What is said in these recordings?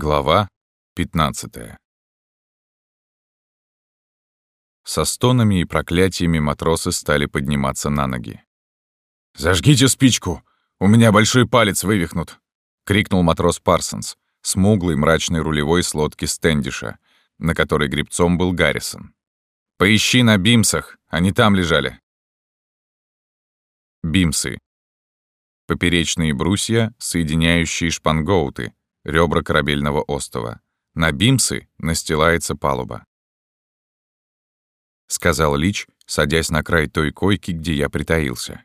Глава 15 Со стонами и проклятиями матросы стали подниматься на ноги. «Зажгите спичку! У меня большой палец вывихнут!» — крикнул матрос Парсонс, смуглый мрачный рулевой с лодки Стэндиша, на которой гребцом был Гаррисон. «Поищи на бимсах, они там лежали!» Бимсы. Поперечные брусья, соединяющие шпангоуты, ребра корабельного остова. На бимсы настилается палуба. Сказал Лич, садясь на край той койки, где я притаился.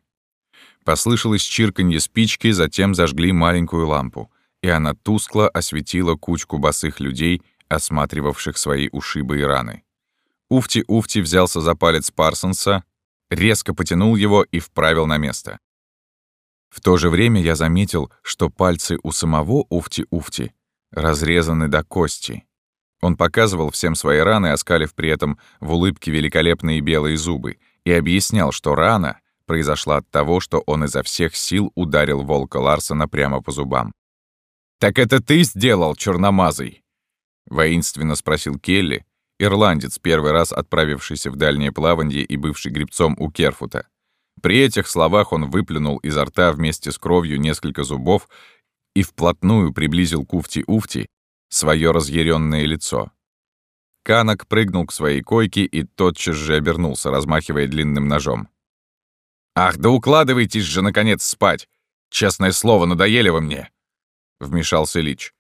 Послышалось чирканье спички, затем зажгли маленькую лампу, и она тускло осветила кучку босых людей, осматривавших свои ушибы и раны. Уфти-Уфти взялся за палец Парсонса, резко потянул его и вправил на место. В то же время я заметил, что пальцы у самого Уфти-Уфти разрезаны до кости. Он показывал всем свои раны, оскалив при этом в улыбке великолепные белые зубы, и объяснял, что рана произошла от того, что он изо всех сил ударил волка Ларсона прямо по зубам. «Так это ты сделал, черномазый?» — воинственно спросил Келли, ирландец, первый раз отправившийся в дальнее плавание и бывший гребцом у Керфута. При этих словах он выплюнул изо рта вместе с кровью несколько зубов и вплотную приблизил к Уфти-Уфти свое разъяренное лицо. Канок прыгнул к своей койке и тотчас же обернулся, размахивая длинным ножом. «Ах, да укладывайтесь же, наконец, спать! Честное слово, надоели вы мне!» — вмешался Лич.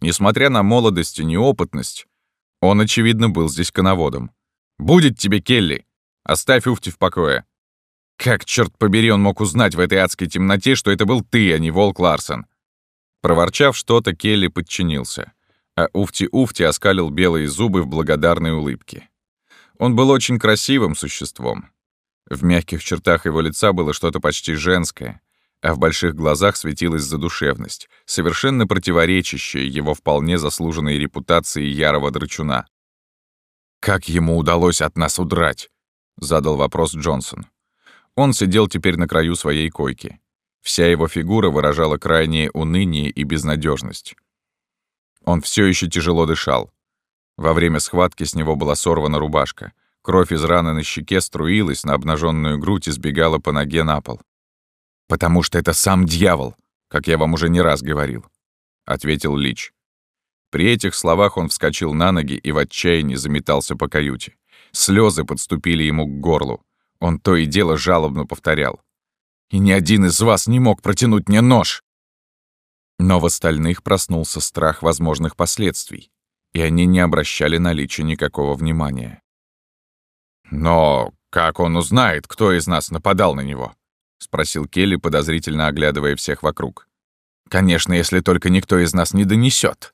Несмотря на молодость и неопытность, он, очевидно, был здесь коноводом. «Будет тебе, Келли! Оставь Уфти в покое. Как, черт побери, он мог узнать в этой адской темноте, что это был ты, а не Волк Ларсен? Проворчав что-то, Келли подчинился, а Уфти-Уфти оскалил белые зубы в благодарной улыбке. Он был очень красивым существом. В мягких чертах его лица было что-то почти женское, а в больших глазах светилась задушевность, совершенно противоречащая его вполне заслуженной репутации ярого драчуна. «Как ему удалось от нас удрать?» — задал вопрос Джонсон. Он сидел теперь на краю своей койки. Вся его фигура выражала крайнее уныние и безнадежность. Он все еще тяжело дышал. Во время схватки с него была сорвана рубашка. Кровь из раны на щеке струилась на обнаженную грудь и сбегала по ноге на пол. «Потому что это сам дьявол, как я вам уже не раз говорил», — ответил Лич. При этих словах он вскочил на ноги и в отчаянии заметался по каюте. Слезы подступили ему к горлу. Он то и дело жалобно повторял. «И ни один из вас не мог протянуть мне нож!» Но в остальных проснулся страх возможных последствий, и они не обращали на Лича никакого внимания. «Но как он узнает, кто из нас нападал на него?» — спросил Келли, подозрительно оглядывая всех вокруг. «Конечно, если только никто из нас не донесет.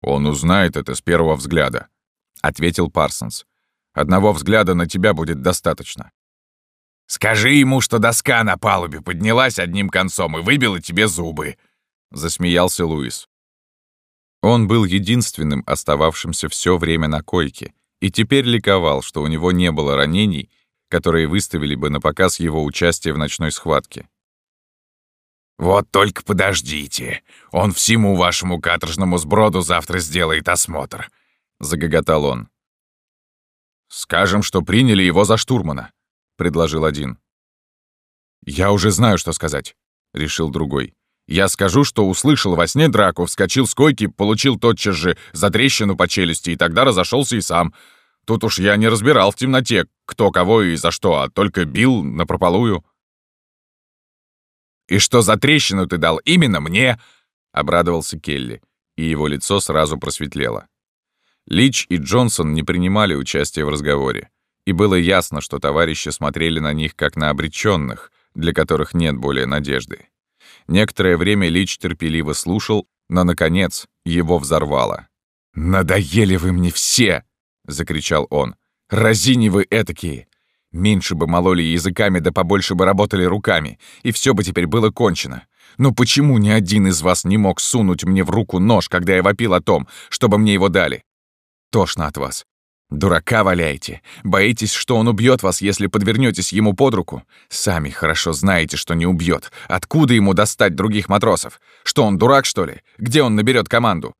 «Он узнает это с первого взгляда», — ответил Парсонс. Одного взгляда на тебя будет достаточно. «Скажи ему, что доска на палубе поднялась одним концом и выбила тебе зубы», — засмеялся Луис. Он был единственным остававшимся все время на койке и теперь ликовал, что у него не было ранений, которые выставили бы на показ его участие в ночной схватке. «Вот только подождите, он всему вашему каторжному сброду завтра сделает осмотр», — загоготал он. «Скажем, что приняли его за штурмана», — предложил один. «Я уже знаю, что сказать», — решил другой. «Я скажу, что услышал во сне драку, вскочил с койки, получил тотчас же затрещину по челюсти и тогда разошелся и сам. Тут уж я не разбирал в темноте, кто кого и за что, а только бил напропалую». «И что за трещину ты дал именно мне?» — обрадовался Келли, и его лицо сразу просветлело. Лич и Джонсон не принимали участия в разговоре, и было ясно, что товарищи смотрели на них как на обреченных, для которых нет более надежды. Некоторое время Лич терпеливо слушал, но, наконец, его взорвало. «Надоели вы мне все!» — закричал он. «Разини вы этакие! Меньше бы мололи языками, да побольше бы работали руками, и все бы теперь было кончено. Но почему ни один из вас не мог сунуть мне в руку нож, когда я вопил о том, чтобы мне его дали? Тошно от вас. Дурака валяете. Боитесь, что он убьет вас, если подвернетесь ему под руку? Сами хорошо знаете, что не убьет. Откуда ему достать других матросов? Что он дурак, что ли? Где он наберет команду?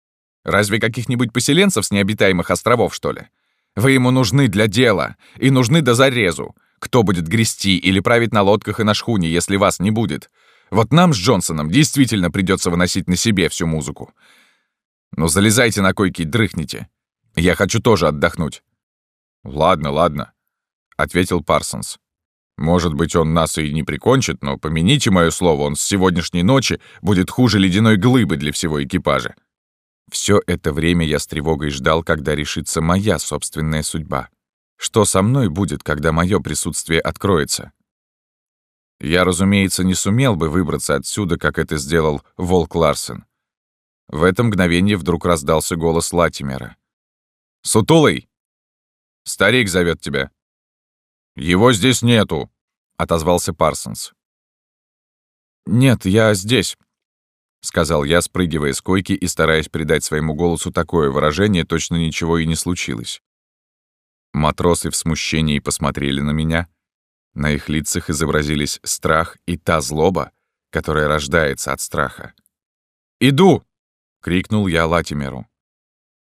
Разве каких-нибудь поселенцев с необитаемых островов, что ли? Вы ему нужны для дела и нужны до зарезу. Кто будет грести или править на лодках и на шхуне, если вас не будет? Вот нам с Джонсоном действительно придется выносить на себе всю музыку. Ну, залезайте на койки и дрыхните. Я хочу тоже отдохнуть». «Ладно, ладно», — ответил Парсонс. «Может быть, он нас и не прикончит, но помяните мое слово, он с сегодняшней ночи будет хуже ледяной глыбы для всего экипажа». Все это время я с тревогой ждал, когда решится моя собственная судьба. Что со мной будет, когда мое присутствие откроется? Я, разумеется, не сумел бы выбраться отсюда, как это сделал Волк Ларсен. В это мгновение вдруг раздался голос Латимера. «Сутулый! Старик зовет тебя!» «Его здесь нету!» — отозвался Парсонс. «Нет, я здесь», — сказал я, спрыгивая с койки и стараясь придать своему голосу такое выражение, точно ничего и не случилось. Матросы в смущении посмотрели на меня. На их лицах изобразились страх и та злоба, которая рождается от страха. «Иду!» — крикнул я Латимеру.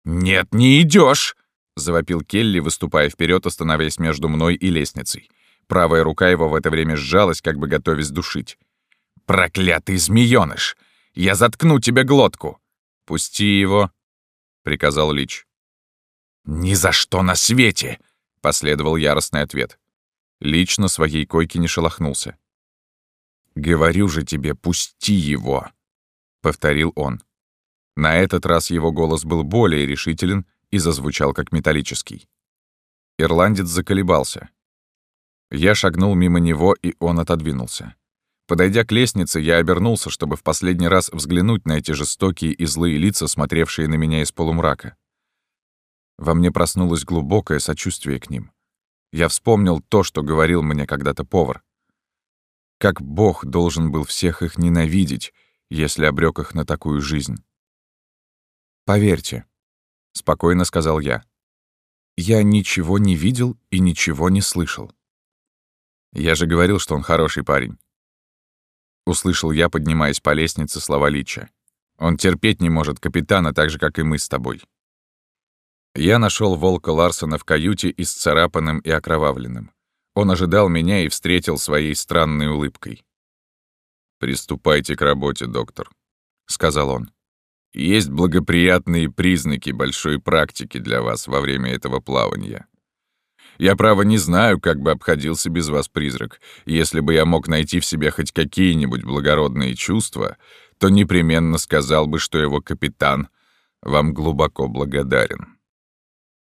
«Нет, не идешь! завопил Келли, выступая вперед, остановясь между мной и лестницей. Правая рука его в это время сжалась, как бы готовясь душить. «Проклятый змеёныш! Я заткну тебе глотку!» «Пусти его!» — приказал Лич. «Ни за что на свете!» — последовал яростный ответ. Лич на своей койке не шелохнулся. «Говорю же тебе, пусти его!» — повторил он. На этот раз его голос был более решителен и зазвучал как металлический. Ирландец заколебался. Я шагнул мимо него, и он отодвинулся. Подойдя к лестнице, я обернулся, чтобы в последний раз взглянуть на эти жестокие и злые лица, смотревшие на меня из полумрака. Во мне проснулось глубокое сочувствие к ним. Я вспомнил то, что говорил мне когда-то повар. Как Бог должен был всех их ненавидеть, если обрек их на такую жизнь. «Поверьте», — спокойно сказал я, — «я ничего не видел и ничего не слышал». «Я же говорил, что он хороший парень». Услышал я, поднимаясь по лестнице, слова Лича. «Он терпеть не может капитана, так же, как и мы с тобой». Я нашел волка Ларсона в каюте исцарапанным и окровавленным. Он ожидал меня и встретил своей странной улыбкой. «Приступайте к работе, доктор», — сказал он. Есть благоприятные признаки большой практики для вас во время этого плавания. Я, право, не знаю, как бы обходился без вас призрак. Если бы я мог найти в себе хоть какие-нибудь благородные чувства, то непременно сказал бы, что его капитан вам глубоко благодарен.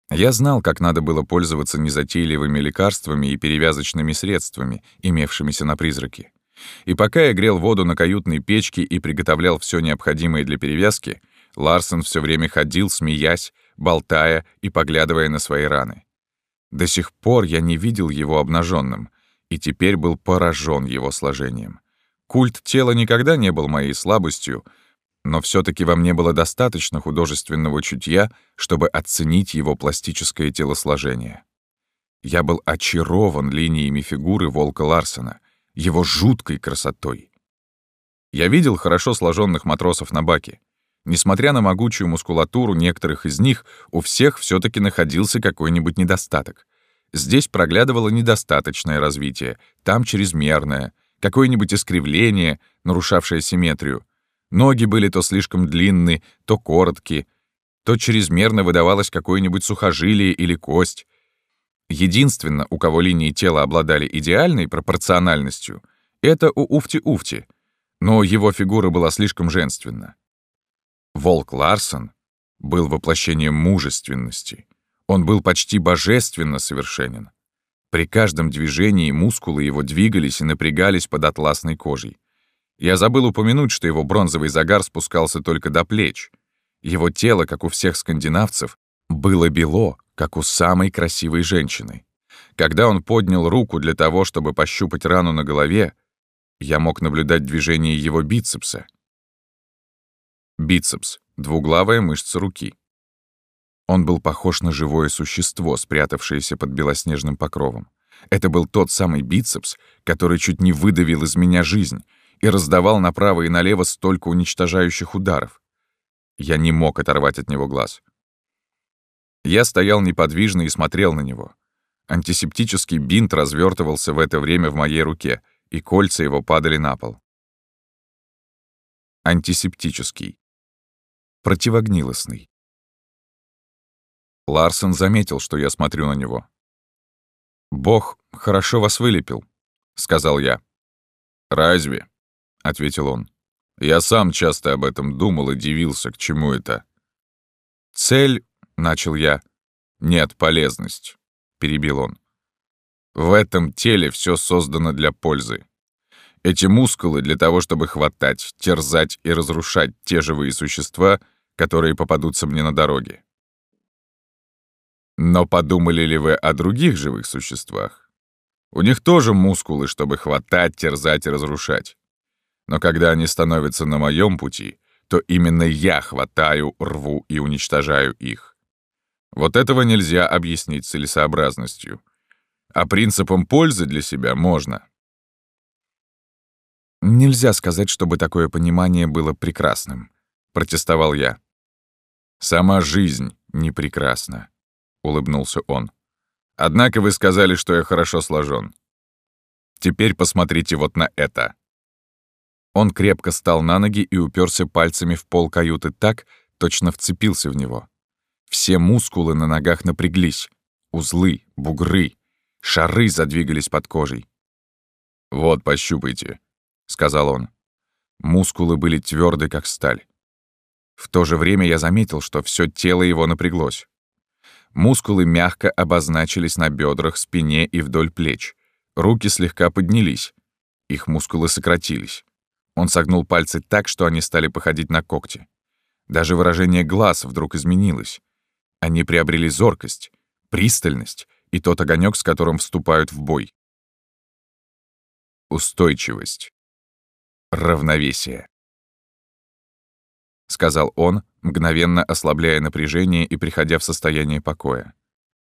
Я знал, как надо было пользоваться незатейливыми лекарствами и перевязочными средствами, имевшимися на призраке. И пока я грел воду на каютной печке и приготовлял все необходимое для перевязки, Ларсен все время ходил, смеясь, болтая и поглядывая на свои раны. До сих пор я не видел его обнаженным, и теперь был поражен его сложением. Культ тела никогда не был моей слабостью, но все таки во мне было достаточно художественного чутья, чтобы оценить его пластическое телосложение. Я был очарован линиями фигуры волка Ларсена, его жуткой красотой. Я видел хорошо сложенных матросов на баке. Несмотря на могучую мускулатуру некоторых из них, у всех все таки находился какой-нибудь недостаток. Здесь проглядывало недостаточное развитие, там чрезмерное, какое-нибудь искривление, нарушавшее симметрию. Ноги были то слишком длинны, то короткие, то чрезмерно выдавалось какое-нибудь сухожилие или кость. Единственно, у кого линии тела обладали идеальной пропорциональностью, это у Уфти-Уфти, но его фигура была слишком женственна. Волк Ларсон был воплощением мужественности. Он был почти божественно совершенен. При каждом движении мускулы его двигались и напрягались под атласной кожей. Я забыл упомянуть, что его бронзовый загар спускался только до плеч. Его тело, как у всех скандинавцев, было бело, как у самой красивой женщины. Когда он поднял руку для того, чтобы пощупать рану на голове, я мог наблюдать движение его бицепса. Бицепс — двуглавая мышца руки. Он был похож на живое существо, спрятавшееся под белоснежным покровом. Это был тот самый бицепс, который чуть не выдавил из меня жизнь и раздавал направо и налево столько уничтожающих ударов. Я не мог оторвать от него глаз. Я стоял неподвижно и смотрел на него. Антисептический бинт развертывался в это время в моей руке, и кольца его падали на пол. Антисептический. Противогнилостный. Ларсон заметил, что я смотрю на него. «Бог хорошо вас вылепил», — сказал я. «Разве?» — ответил он. «Я сам часто об этом думал и дивился, к чему это». «Цель», — начал я. «Нет, полезность», — перебил он. «В этом теле все создано для пользы. Эти мускулы для того, чтобы хватать, терзать и разрушать те живые существа, которые попадутся мне на дороге. Но подумали ли вы о других живых существах? У них тоже мускулы, чтобы хватать, терзать и разрушать. Но когда они становятся на моем пути, то именно я хватаю, рву и уничтожаю их. Вот этого нельзя объяснить целесообразностью. А принципом пользы для себя можно. «Нельзя сказать, чтобы такое понимание было прекрасным», — протестовал я. «Сама жизнь не прекрасна», — улыбнулся он. «Однако вы сказали, что я хорошо сложен. Теперь посмотрите вот на это». Он крепко стал на ноги и уперся пальцами в пол каюты так, точно вцепился в него. Все мускулы на ногах напряглись. Узлы, бугры, шары задвигались под кожей. «Вот, пощупайте», — сказал он. Мускулы были тверды, как сталь. В то же время я заметил, что все тело его напряглось. Мускулы мягко обозначились на бедрах, спине и вдоль плеч. Руки слегка поднялись. Их мускулы сократились. Он согнул пальцы так, что они стали походить на когти. Даже выражение глаз вдруг изменилось. Они приобрели зоркость, пристальность и тот огонек, с которым вступают в бой. Устойчивость. Равновесие. — сказал он, мгновенно ослабляя напряжение и приходя в состояние покоя.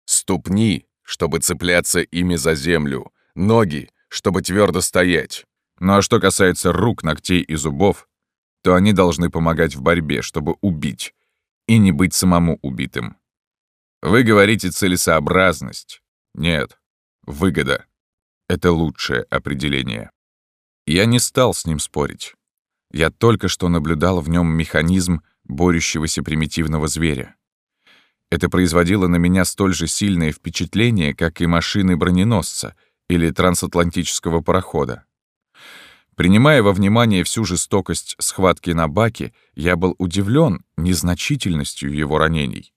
«Ступни, чтобы цепляться ими за землю, ноги, чтобы твердо стоять. Ну а что касается рук, ногтей и зубов, то они должны помогать в борьбе, чтобы убить, и не быть самому убитым. Вы говорите целесообразность. Нет, выгода. Это лучшее определение. Я не стал с ним спорить. Я только что наблюдал в нем механизм борющегося примитивного зверя. Это производило на меня столь же сильное впечатление, как и машины броненосца или трансатлантического парохода. Принимая во внимание всю жестокость схватки на баке, я был удивлен незначительностью его ранений.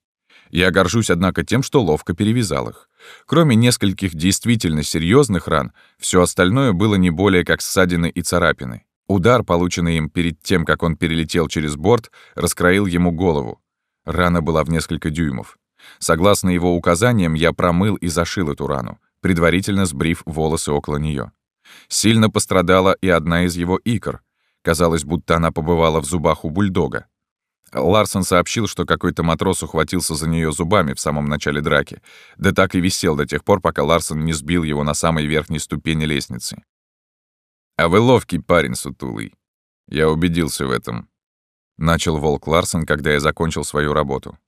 Я горжусь, однако, тем, что ловко перевязал их. Кроме нескольких действительно серьезных ран, все остальное было не более как ссадины и царапины. Удар, полученный им перед тем, как он перелетел через борт, раскроил ему голову. Рана была в несколько дюймов. Согласно его указаниям, я промыл и зашил эту рану, предварительно сбрив волосы около нее. Сильно пострадала и одна из его икр. Казалось, будто она побывала в зубах у бульдога. Ларсон сообщил, что какой-то матрос ухватился за нее зубами в самом начале драки, да так и висел до тех пор, пока Ларсон не сбил его на самой верхней ступени лестницы. «А вы ловкий парень, сутулый. Я убедился в этом», — начал Волк Ларсон, когда я закончил свою работу.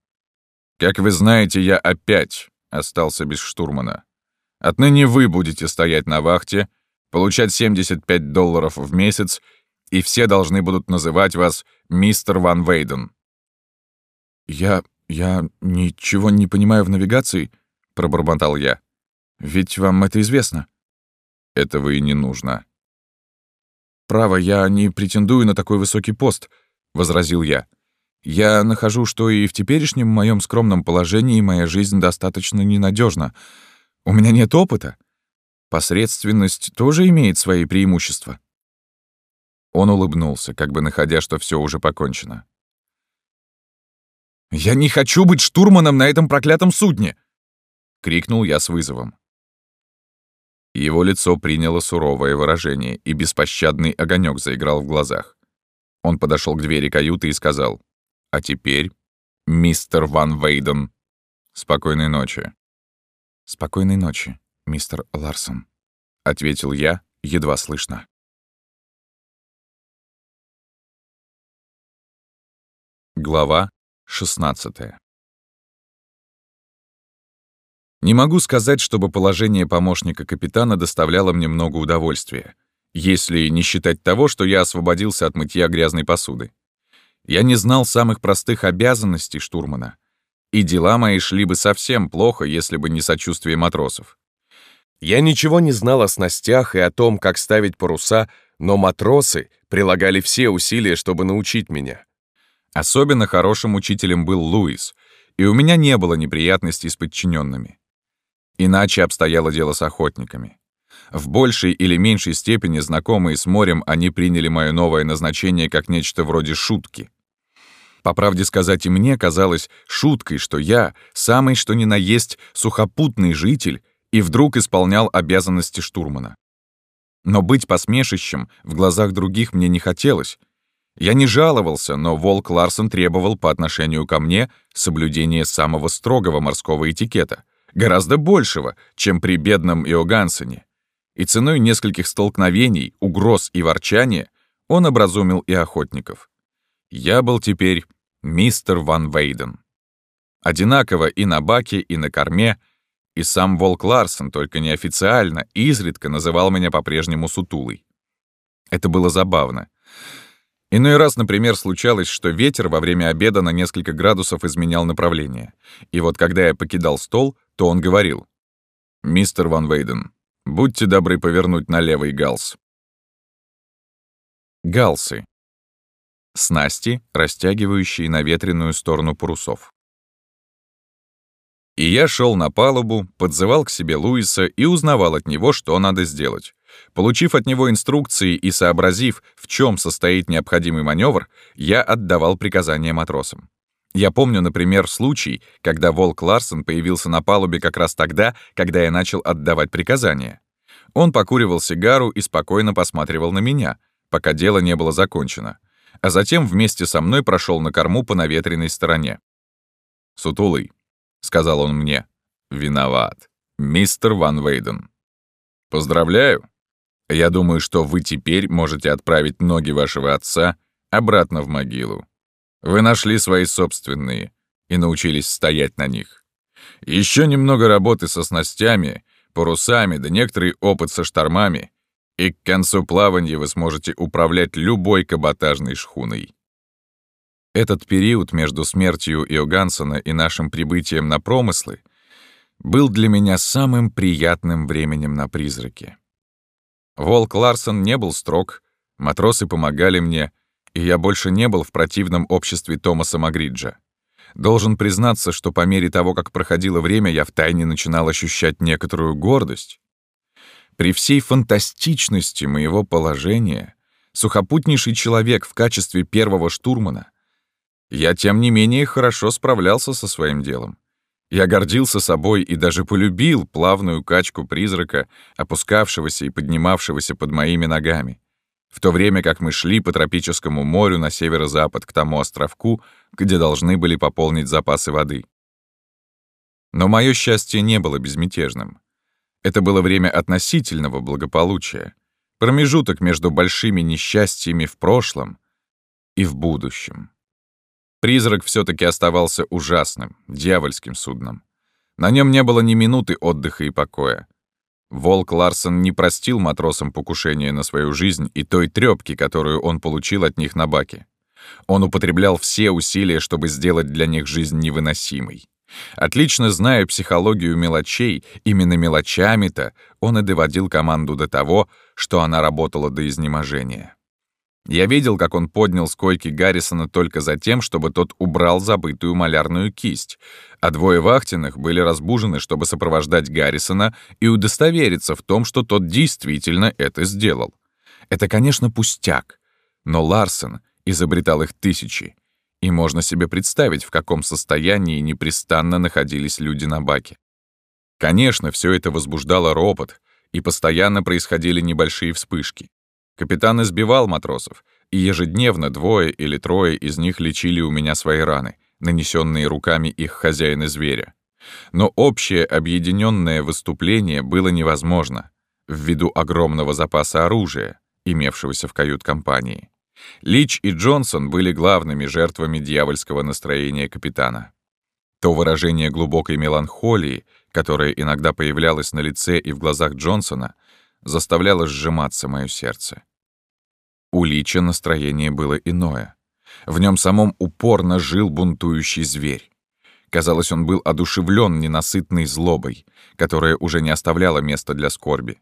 «Как вы знаете, я опять остался без штурмана. Отныне вы будете стоять на вахте, получать 75 долларов в месяц, и все должны будут называть вас мистер Ван Вейден». «Я... я ничего не понимаю в навигации», — пробормотал я. «Ведь вам это известно». «Этого и не нужно», «Право, я не претендую на такой высокий пост», — возразил я. «Я нахожу, что и в теперешнем моем скромном положении моя жизнь достаточно ненадежна. У меня нет опыта. Посредственность тоже имеет свои преимущества». Он улыбнулся, как бы находя, что все уже покончено. «Я не хочу быть штурманом на этом проклятом судне!» — крикнул я с вызовом. Его лицо приняло суровое выражение, и беспощадный огонек заиграл в глазах. Он подошел к двери каюты и сказал, «А теперь, мистер Ван Вейден, Спокойной ночи. Спокойной ночи, мистер Ларсон, ответил я, едва слышно. Глава 16 Не могу сказать, чтобы положение помощника капитана доставляло мне много удовольствия, если не считать того, что я освободился от мытья грязной посуды. Я не знал самых простых обязанностей штурмана, и дела мои шли бы совсем плохо, если бы не сочувствие матросов. Я ничего не знал о снастях и о том, как ставить паруса, но матросы прилагали все усилия, чтобы научить меня. Особенно хорошим учителем был Луис, и у меня не было неприятностей с подчиненными. Иначе обстояло дело с охотниками. В большей или меньшей степени знакомые с морем, они приняли мое новое назначение как нечто вроде шутки. По правде сказать, и мне казалось шуткой, что я, самый что ни на есть, сухопутный житель, и вдруг исполнял обязанности штурмана. Но быть посмешищем в глазах других мне не хотелось. Я не жаловался, но Волк Ларсон требовал по отношению ко мне соблюдения самого строгого морского этикета, гораздо большего, чем при бедном Иогансене и ценой нескольких столкновений, угроз и ворчания он образумил и охотников. Я был теперь мистер Ван Вейден. Одинаково и на баке, и на корме, и сам Волк Ларсон, только неофициально, изредка называл меня по-прежнему сутулой. Это было забавно. Иной раз, например, случалось, что ветер во время обеда на несколько градусов изменял направление. И вот когда я покидал стол, то он говорил. «Мистер Ван Вейден, Будьте добры повернуть на левый галс. Галсы. Снасти, растягивающие на ветреную сторону парусов. И я шел на палубу, подзывал к себе Луиса и узнавал от него, что надо сделать. Получив от него инструкции и сообразив, в чем состоит необходимый маневр, я отдавал приказания матросам. Я помню, например, случай, когда Волк Ларсон появился на палубе как раз тогда, когда я начал отдавать приказания. Он покуривал сигару и спокойно посматривал на меня, пока дело не было закончено, а затем вместе со мной прошел на корму по наветренной стороне. «Сутулый», — сказал он мне, — «виноват, мистер Ван Вейден». «Поздравляю. Я думаю, что вы теперь можете отправить ноги вашего отца обратно в могилу. Вы нашли свои собственные и научились стоять на них. Еще немного работы со снастями, парусами, да некоторый опыт со штормами, и к концу плавания вы сможете управлять любой каботажной шхуной. Этот период между смертью Иогансона и нашим прибытием на промыслы был для меня самым приятным временем на призраке. Волк Ларсон не был строг, матросы помогали мне — и я больше не был в противном обществе Томаса Магриджа. Должен признаться, что по мере того, как проходило время, я втайне начинал ощущать некоторую гордость. При всей фантастичности моего положения, сухопутнейший человек в качестве первого штурмана, я, тем не менее, хорошо справлялся со своим делом. Я гордился собой и даже полюбил плавную качку призрака, опускавшегося и поднимавшегося под моими ногами в то время как мы шли по тропическому морю на северо-запад к тому островку, где должны были пополнить запасы воды. Но мое счастье не было безмятежным. Это было время относительного благополучия, промежуток между большими несчастьями в прошлом и в будущем. Призрак все таки оставался ужасным, дьявольским судном. На нем не было ни минуты отдыха и покоя. Волк Ларсон не простил матросам покушения на свою жизнь и той трёпки, которую он получил от них на баке. Он употреблял все усилия, чтобы сделать для них жизнь невыносимой. Отлично зная психологию мелочей, именно мелочами-то он и доводил команду до того, что она работала до изнеможения. Я видел, как он поднял с койки Гаррисона только за тем, чтобы тот убрал забытую малярную кисть, а двое вахтенных были разбужены, чтобы сопровождать Гаррисона и удостовериться в том, что тот действительно это сделал. Это, конечно, пустяк, но Ларсен изобретал их тысячи, и можно себе представить, в каком состоянии непрестанно находились люди на баке. Конечно, все это возбуждало ропот, и постоянно происходили небольшие вспышки. Капитан избивал матросов, и ежедневно двое или трое из них лечили у меня свои раны, нанесенные руками их хозяина-зверя. Но общее объединенное выступление было невозможно ввиду огромного запаса оружия, имевшегося в кают-компании. Лич и Джонсон были главными жертвами дьявольского настроения капитана. То выражение глубокой меланхолии, которое иногда появлялось на лице и в глазах Джонсона, заставляло сжиматься мое сердце. У Лича настроение было иное. В нем самом упорно жил бунтующий зверь. Казалось, он был одушевлен ненасытной злобой, которая уже не оставляла места для скорби.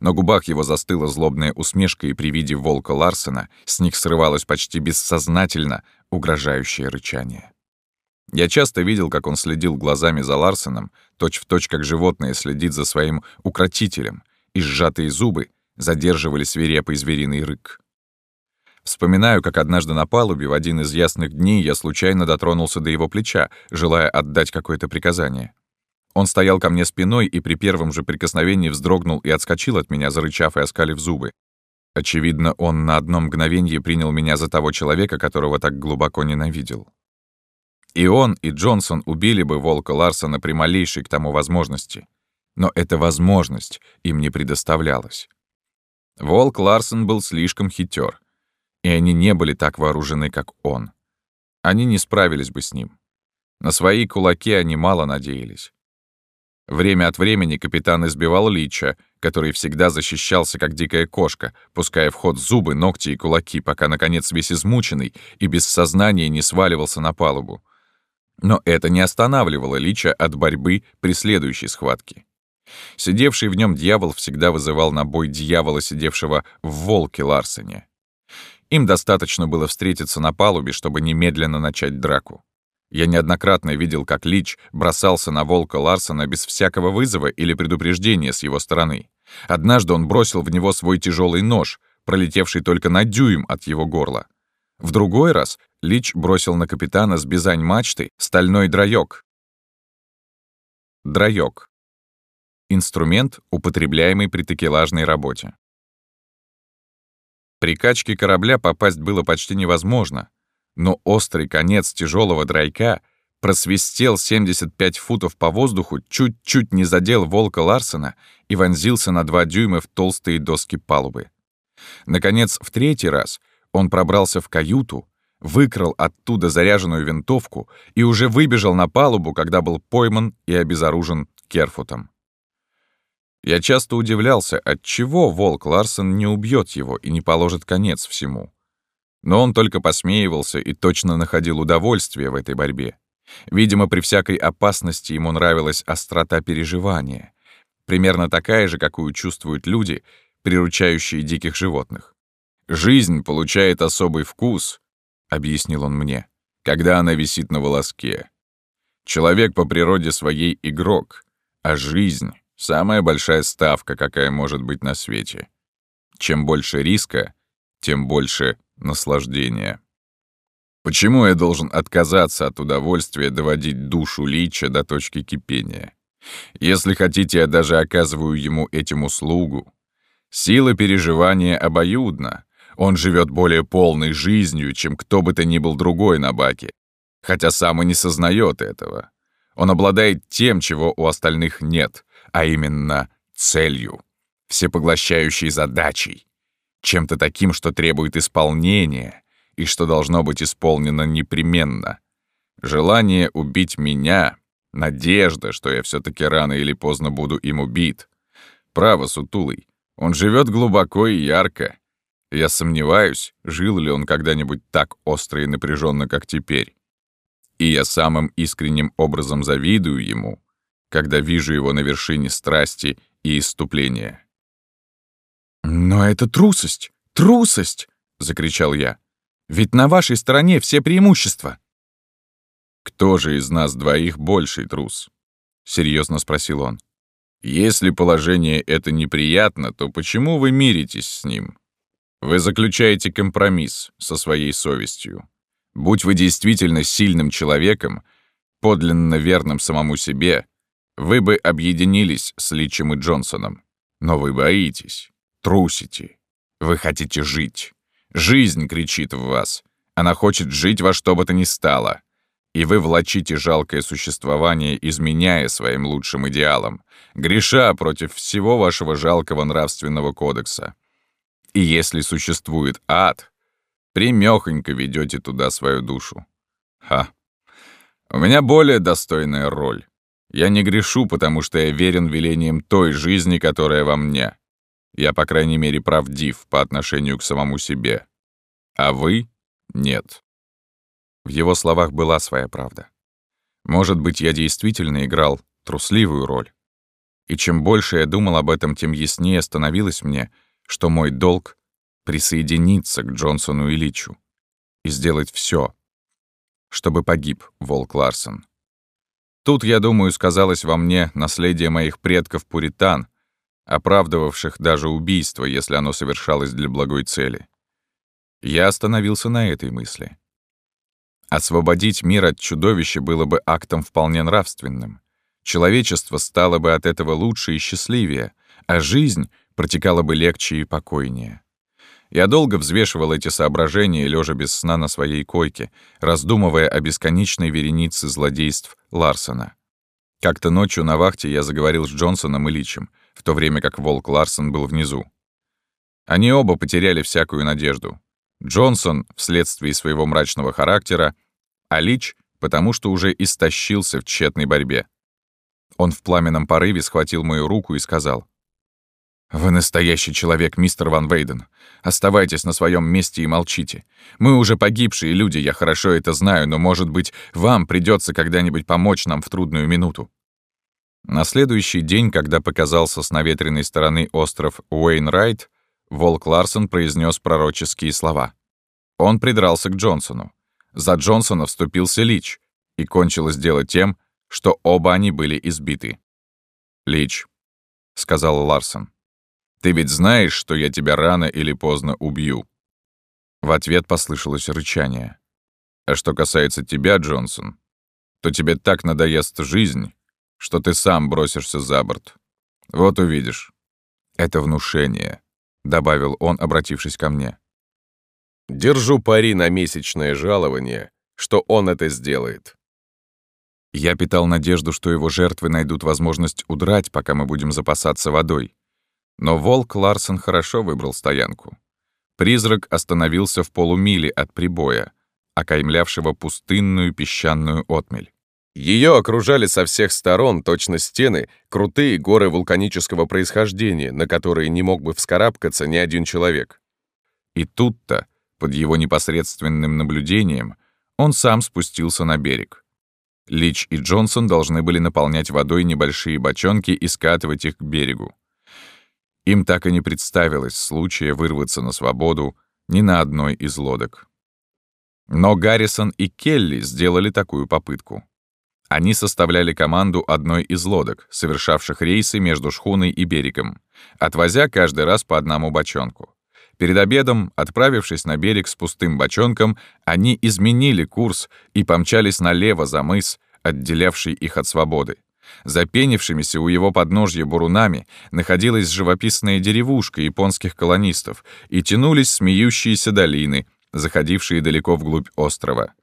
На губах его застыла злобная усмешка, и при виде волка Ларсена с них срывалось почти бессознательно угрожающее рычание. Я часто видел, как он следил глазами за Ларсеном, точь-в-точь, точь, как животное следит за своим укротителем, и сжатые зубы задерживали свирепый звериный рык. Вспоминаю, как однажды на палубе в один из ясных дней я случайно дотронулся до его плеча, желая отдать какое-то приказание. Он стоял ко мне спиной и при первом же прикосновении вздрогнул и отскочил от меня, зарычав и оскалив зубы. Очевидно, он на одно мгновение принял меня за того человека, которого так глубоко ненавидел. И он, и Джонсон убили бы волка Ларсона при малейшей к тому возможности. Но эта возможность им не предоставлялась. Волк Ларсон был слишком хитер, и они не были так вооружены, как он. Они не справились бы с ним. На свои кулаки они мало надеялись. Время от времени капитан избивал Лича, который всегда защищался, как дикая кошка, пуская в ход зубы, ногти и кулаки, пока, наконец, весь измученный и без сознания не сваливался на палубу. Но это не останавливало Лича от борьбы при следующей схватке. Сидевший в нем дьявол всегда вызывал на бой дьявола, сидевшего в волке Ларсене. Им достаточно было встретиться на палубе, чтобы немедленно начать драку. Я неоднократно видел, как Лич бросался на волка Ларсона без всякого вызова или предупреждения с его стороны. Однажды он бросил в него свой тяжелый нож, пролетевший только на дюйм от его горла. В другой раз Лич бросил на капитана с бизань мачты стальной драёк. Драёк. Инструмент, употребляемый при такелажной работе. При качке корабля попасть было почти невозможно — но острый конец тяжелого драйка просвистел 75 футов по воздуху, чуть-чуть не задел волка Ларсена и вонзился на два дюйма в толстые доски палубы. Наконец, в третий раз он пробрался в каюту, выкрал оттуда заряженную винтовку и уже выбежал на палубу, когда был пойман и обезоружен Керфутом. Я часто удивлялся, отчего волк Ларсен не убьет его и не положит конец всему. Но он только посмеивался и точно находил удовольствие в этой борьбе. Видимо, при всякой опасности ему нравилась острота переживания, примерно такая же, какую чувствуют люди, приручающие диких животных. «Жизнь получает особый вкус», — объяснил он мне, «когда она висит на волоске. Человек по природе своей игрок, а жизнь — самая большая ставка, какая может быть на свете. Чем больше риска, тем больше наслаждения. Почему я должен отказаться от удовольствия доводить душу Лича до точки кипения? Если хотите, я даже оказываю ему этим услугу. Сила переживания обоюдна. Он живет более полной жизнью, чем кто бы то ни был другой на баке, хотя сам и не сознает этого. Он обладает тем, чего у остальных нет, а именно целью, всепоглощающей задачей, чем-то таким, что требует исполнения и что должно быть исполнено непременно. Желание убить меня, надежда, что я все таки рано или поздно буду им убит. Право, сутулый, он живет глубоко и ярко. Я сомневаюсь, жил ли он когда-нибудь так остро и напряженно, как теперь. И я самым искренним образом завидую ему, когда вижу его на вершине страсти и иступления. «Но это трусость! Трусость!» — закричал я. «Ведь на вашей стороне все преимущества!» «Кто же из нас двоих больший трус?» — серьезно спросил он. «Если положение это неприятно, то почему вы миритесь с ним? Вы заключаете компромисс со своей совестью. Будь вы действительно сильным человеком, подлинно верным самому себе, вы бы объединились с Личем и Джонсоном. Но вы боитесь. Трусите. Вы хотите жить. Жизнь кричит в вас. Она хочет жить во что бы то ни стало. И вы влачите жалкое существование, изменяя своим лучшим идеалам, греша против всего вашего жалкого нравственного кодекса. И если существует ад, примёхонько ведете туда свою душу. Ха. У меня более достойная роль. Я не грешу, потому что я верен велениям той жизни, которая во мне. Я, по крайней мере, правдив по отношению к самому себе. А вы — нет. В его словах была своя правда. Может быть, я действительно играл трусливую роль. И чем больше я думал об этом, тем яснее становилось мне, что мой долг — присоединиться к Джонсону и Личу и сделать все, чтобы погиб Волк Ларсон. Тут, я думаю, сказалось во мне наследие моих предков-пуритан, оправдывавших даже убийство, если оно совершалось для благой цели. Я остановился на этой мысли. Освободить мир от чудовища было бы актом вполне нравственным. Человечество стало бы от этого лучше и счастливее, а жизнь протекала бы легче и покойнее. Я долго взвешивал эти соображения, лежа без сна на своей койке, раздумывая о бесконечной веренице злодейств Ларсона. Как-то ночью на вахте я заговорил с Джонсоном и Личем, в то время как Волк Ларсон был внизу. Они оба потеряли всякую надежду. Джонсон вследствие своего мрачного характера, а Лич потому что уже истощился в тщетной борьбе. Он в пламенном порыве схватил мою руку и сказал, «Вы настоящий человек, мистер Ван Вейден. Оставайтесь на своем месте и молчите. Мы уже погибшие люди, я хорошо это знаю, но, может быть, вам придется когда-нибудь помочь нам в трудную минуту». На следующий день, когда показался с наветренной стороны остров Уэйнрайт, Волк Ларсон произнес пророческие слова. Он придрался к Джонсону. За Джонсона вступился Лич, и кончилось дело тем, что оба они были избиты. «Лич», — сказал Ларсон, — «ты ведь знаешь, что я тебя рано или поздно убью». В ответ послышалось рычание. «А что касается тебя, Джонсон, то тебе так надоест жизнь, что ты сам бросишься за борт. Вот увидишь. Это внушение, добавил он, обратившись ко мне. Держу пари на месячное жалование, что он это сделает. Я питал надежду, что его жертвы найдут возможность удрать, пока мы будем запасаться водой. Но волк Ларсон хорошо выбрал стоянку. Призрак остановился в полумиле от прибоя, окаймлявшего пустынную песчаную отмель. Ее окружали со всех сторон, точно стены, крутые горы вулканического происхождения, на которые не мог бы вскарабкаться ни один человек. И тут-то, под его непосредственным наблюдением, он сам спустился на берег. Лич и Джонсон должны были наполнять водой небольшие бочонки и скатывать их к берегу. Им так и не представилось случая вырваться на свободу ни на одной из лодок. Но Гаррисон и Келли сделали такую попытку. Они составляли команду одной из лодок, совершавших рейсы между шхуной и берегом, отвозя каждый раз по одному бочонку. Перед обедом, отправившись на берег с пустым бочонком, они изменили курс и помчались налево за мыс, отделявший их от свободы. Запенившимися у его подножья бурунами находилась живописная деревушка японских колонистов и тянулись смеющиеся долины, заходившие далеко вглубь острова.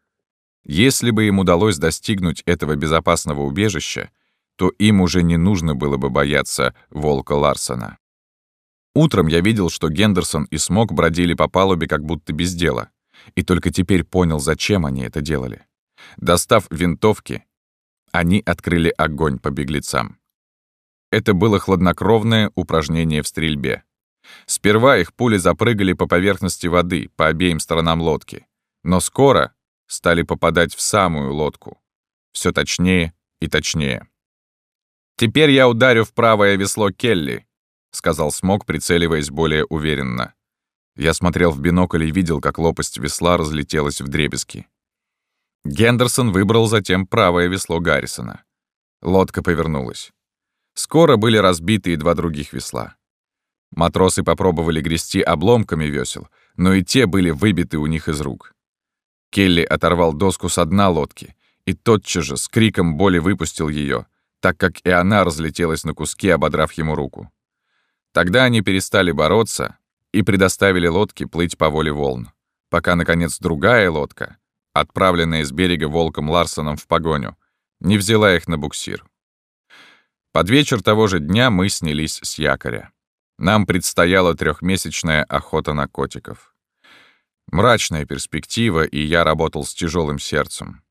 Если бы им удалось достигнуть этого безопасного убежища, то им уже не нужно было бы бояться волка Ларсона. Утром я видел, что Гендерсон и Смок бродили по палубе как будто без дела, и только теперь понял, зачем они это делали. Достав винтовки, они открыли огонь по беглецам. Это было хладнокровное упражнение в стрельбе. Сперва их пули запрыгали по поверхности воды, по обеим сторонам лодки. Но скоро стали попадать в самую лодку. Все точнее и точнее. «Теперь я ударю в правое весло Келли», — сказал Смок, прицеливаясь более уверенно. Я смотрел в бинокль и видел, как лопасть весла разлетелась в дребезги. Гендерсон выбрал затем правое весло Гаррисона. Лодка повернулась. Скоро были разбиты и два других весла. Матросы попробовали грести обломками весел, но и те были выбиты у них из рук. Келли оторвал доску с дна лодки и тотчас же с криком боли выпустил ее, так как и она разлетелась на куски, ободрав ему руку. Тогда они перестали бороться и предоставили лодке плыть по воле волн, пока, наконец, другая лодка, отправленная с берега волком Ларсоном в погоню, не взяла их на буксир. Под вечер того же дня мы снялись с якоря. Нам предстояла трехмесячная охота на котиков. Мрачная перспектива, и я работал с тяжелым сердцем.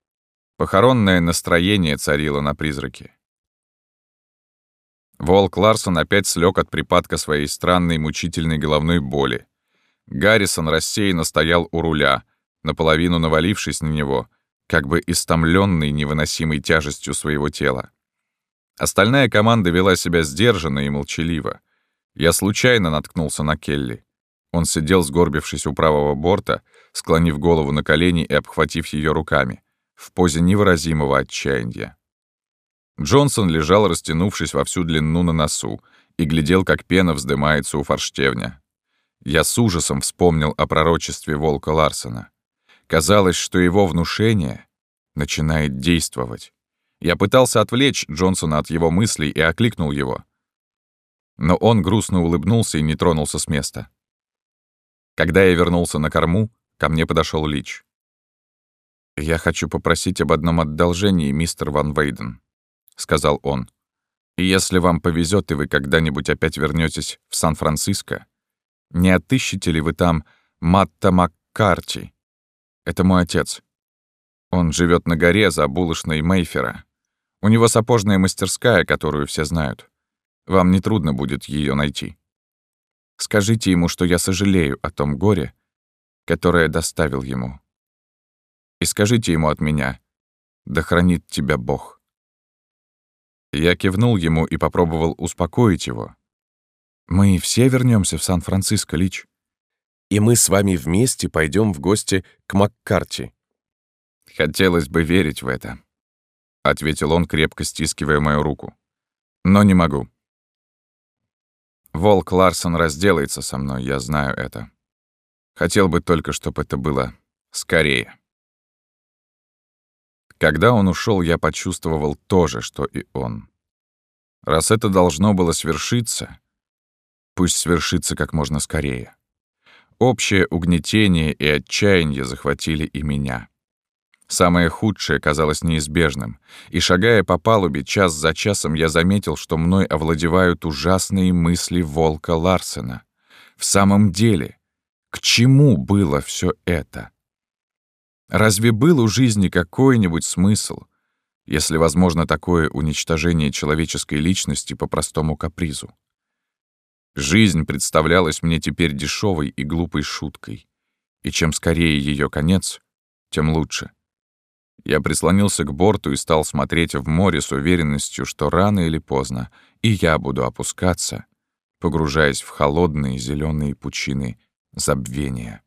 Похоронное настроение царило на призраке. Волк Ларсон опять слег от припадка своей странной мучительной головной боли. Гаррисон рассеянно стоял у руля, наполовину навалившись на него, как бы истомленный невыносимой тяжестью своего тела. Остальная команда вела себя сдержанно и молчаливо. Я случайно наткнулся на Келли. Он сидел, сгорбившись у правого борта, склонив голову на колени и обхватив ее руками, в позе невыразимого отчаяния. Джонсон лежал, растянувшись во всю длину на носу, и глядел, как пена вздымается у форштевня. Я с ужасом вспомнил о пророчестве волка Ларсона. Казалось, что его внушение начинает действовать. Я пытался отвлечь Джонсона от его мыслей и окликнул его. Но он грустно улыбнулся и не тронулся с места. Когда я вернулся на корму, ко мне подошел Лич. «Я хочу попросить об одном одолжении, мистер Ван Вейден», — сказал он. «И если вам повезет, и вы когда-нибудь опять вернетесь в Сан-Франциско, не отыщете ли вы там Матта Маккарти? Это мой отец. Он живет на горе за булочной Мейфера. У него сапожная мастерская, которую все знают. Вам не трудно будет ее найти. Скажите ему, что я сожалею о том горе, которое доставил ему. И скажите ему от меня, да хранит тебя Бог. Я кивнул ему и попробовал успокоить его. Мы все вернемся в Сан-Франциско, Лич. И мы с вами вместе пойдем в гости к Маккарти. Хотелось бы верить в это, — ответил он, крепко стискивая мою руку. Но не могу. Волк Ларсон разделается со мной, я знаю это. Хотел бы только, чтобы это было скорее. Когда он ушел, я почувствовал то же, что и он. Раз это должно было свершиться, пусть свершится как можно скорее. Общее угнетение и отчаяние захватили и меня. Самое худшее казалось неизбежным, и, шагая по палубе час за часом, я заметил, что мной овладевают ужасные мысли волка Ларсена. В самом деле, к чему было все это? Разве был у жизни какой-нибудь смысл, если возможно такое уничтожение человеческой личности по простому капризу? Жизнь представлялась мне теперь дешевой и глупой шуткой, и чем скорее ее конец, тем лучше. Я прислонился к борту и стал смотреть в море с уверенностью, что рано или поздно и я буду опускаться, погружаясь в холодные зеленые пучины забвения.